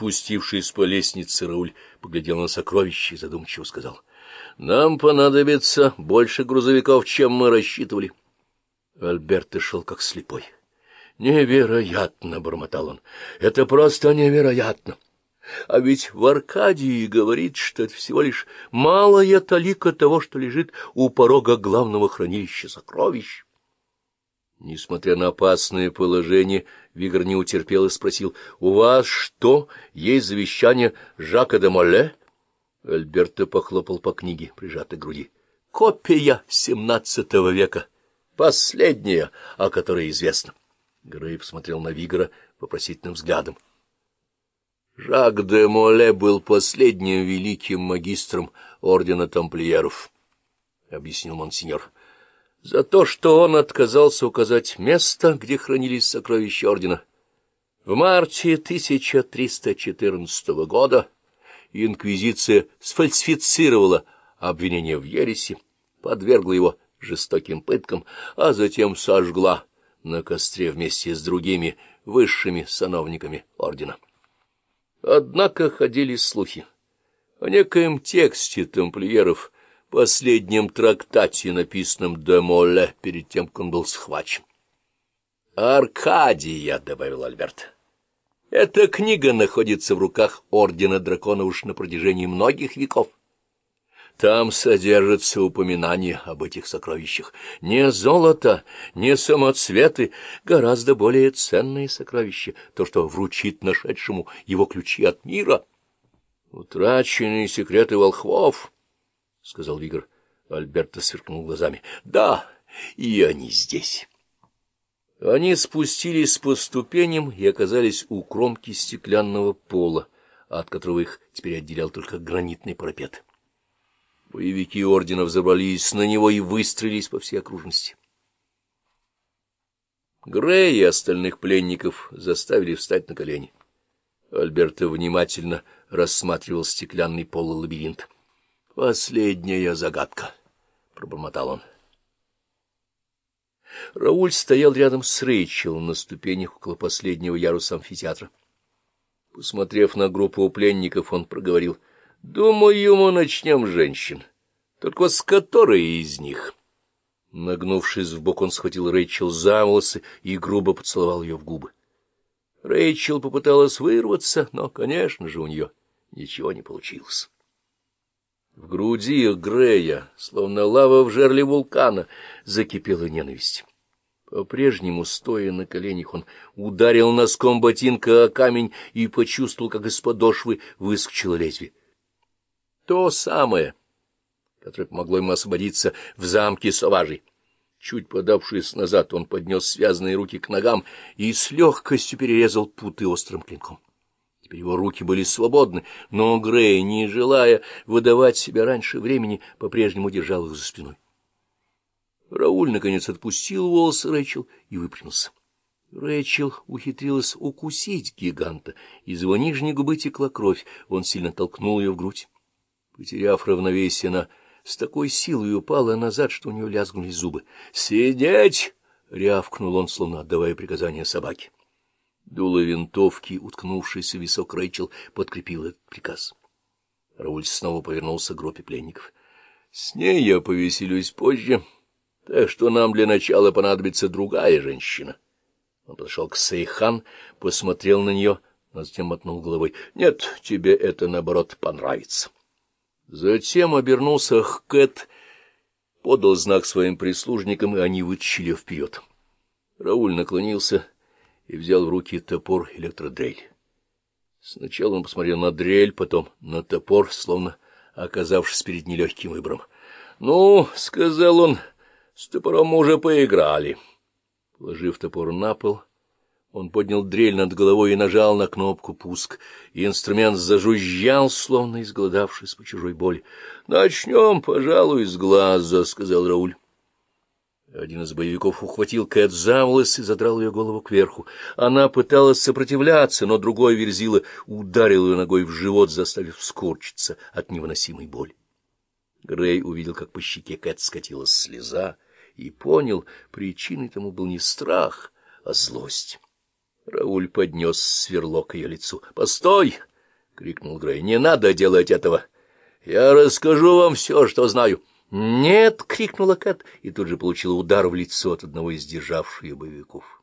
Спустившись по лестнице, Рауль поглядел на сокровище и задумчиво сказал, — Нам понадобится больше грузовиков, чем мы рассчитывали. Альберт шел как слепой. — Невероятно! — бормотал он. — Это просто невероятно! А ведь в Аркадии говорит, что это всего лишь малая талика того, что лежит у порога главного хранилища сокровищ. Несмотря на опасное положение, Вигр не утерпел и спросил, — У вас что, есть завещание Жака де Молле? Альберто похлопал по книге, прижатой к груди. — Копия семнадцатого века, последняя, о которой известно. Грей посмотрел на Вигра вопросительным взглядом. Жак де Моле был последним великим магистром ордена тамплиеров, — объяснил монсеньор за то, что он отказался указать место, где хранились сокровища ордена. В марте 1314 года инквизиция сфальсифицировала обвинение в ереси, подвергла его жестоким пыткам, а затем сожгла на костре вместе с другими высшими сановниками ордена. Однако ходили слухи о некоем тексте тамплиеров, последнем трактате, написанном де Молле, перед тем, как он был схвачен. «Аркадия», — добавил Альберт. «Эта книга находится в руках Ордена Дракона уж на протяжении многих веков. Там содержится упоминание об этих сокровищах. Не золото, не самоцветы, гораздо более ценные сокровища, то, что вручит нашедшему его ключи от мира. Утраченные секреты волхвов» — сказал Вигр. Альберто сверкнул глазами. — Да, и они здесь. Они спустились по ступеням и оказались у кромки стеклянного пола, от которого их теперь отделял только гранитный парапет. Боевики ордена взобрались на него и выстрелились по всей окружности. Грей и остальных пленников заставили встать на колени. Альберто внимательно рассматривал стеклянный пол и лабиринт. Последняя загадка, — пробормотал он. Рауль стоял рядом с Рэйчел на ступенях около последнего яруса амфитеатра. Посмотрев на группу пленников, он проговорил, — Думаю, мы начнем женщин. Только с которой из них? Нагнувшись в бок, он схватил Рэйчел за волосы и грубо поцеловал ее в губы. Рэйчел попыталась вырваться, но, конечно же, у нее ничего не получилось. В груди Грея, словно лава в жерле вулкана, закипела ненависть. По-прежнему, стоя на коленях, он ударил носком ботинка о камень и почувствовал, как из подошвы выскочило лезвие. То самое, которое помогло ему освободиться в замке Соважей. Чуть подавшись назад, он поднес связанные руки к ногам и с легкостью перерезал путы острым клинком. Теперь его руки были свободны, но Грей, не желая выдавать себя раньше времени, по-прежнему держал их за спиной. Рауль, наконец, отпустил волосы Рэйчел и выпрямился. Рэйчел ухитрилась укусить гиганта. Из его нижней губы текла кровь. Он сильно толкнул ее в грудь. Потеряв равновесие, она с такой силой упала назад, что у нее лязгнули зубы. «Сидеть!» — рявкнул он, словно отдавая приказание собаке. Дуло винтовки, уткнувшийся в висок Рэйчел, подкрепил этот приказ. Рауль снова повернулся к группе пленников. — С ней я повеселюсь позже, так что нам для начала понадобится другая женщина. Он подошел к Сейхан, посмотрел на нее, но затем мотнул головой. — Нет, тебе это, наоборот, понравится. Затем обернулся к Кэт, подал знак своим прислужникам, и они вытащили вперед. Рауль наклонился и взял в руки топор электродрель. Сначала он посмотрел на дрель, потом на топор, словно оказавшись перед нелегким выбором. — Ну, — сказал он, — с топором мы уже поиграли. Положив топор на пол, он поднял дрель над головой и нажал на кнопку «Пуск». И инструмент зажужжал, словно изголодавшись по чужой боли. — Начнем, пожалуй, с глаза, — сказал Рауль. Один из боевиков ухватил Кэт за волосы и задрал ее голову кверху. Она пыталась сопротивляться, но другой верзила ударил ее ногой в живот, заставив скорчиться от невыносимой боли. Грей увидел, как по щеке Кэт скатилась слеза, и понял, причиной тому был не страх, а злость. Рауль поднес сверло к ее лицу. — Постой! крикнул Грей. — Не надо делать этого. Я расскажу вам все, что знаю. — Нет! — крикнула Кэт и тут же получила удар в лицо от одного из державших боевиков.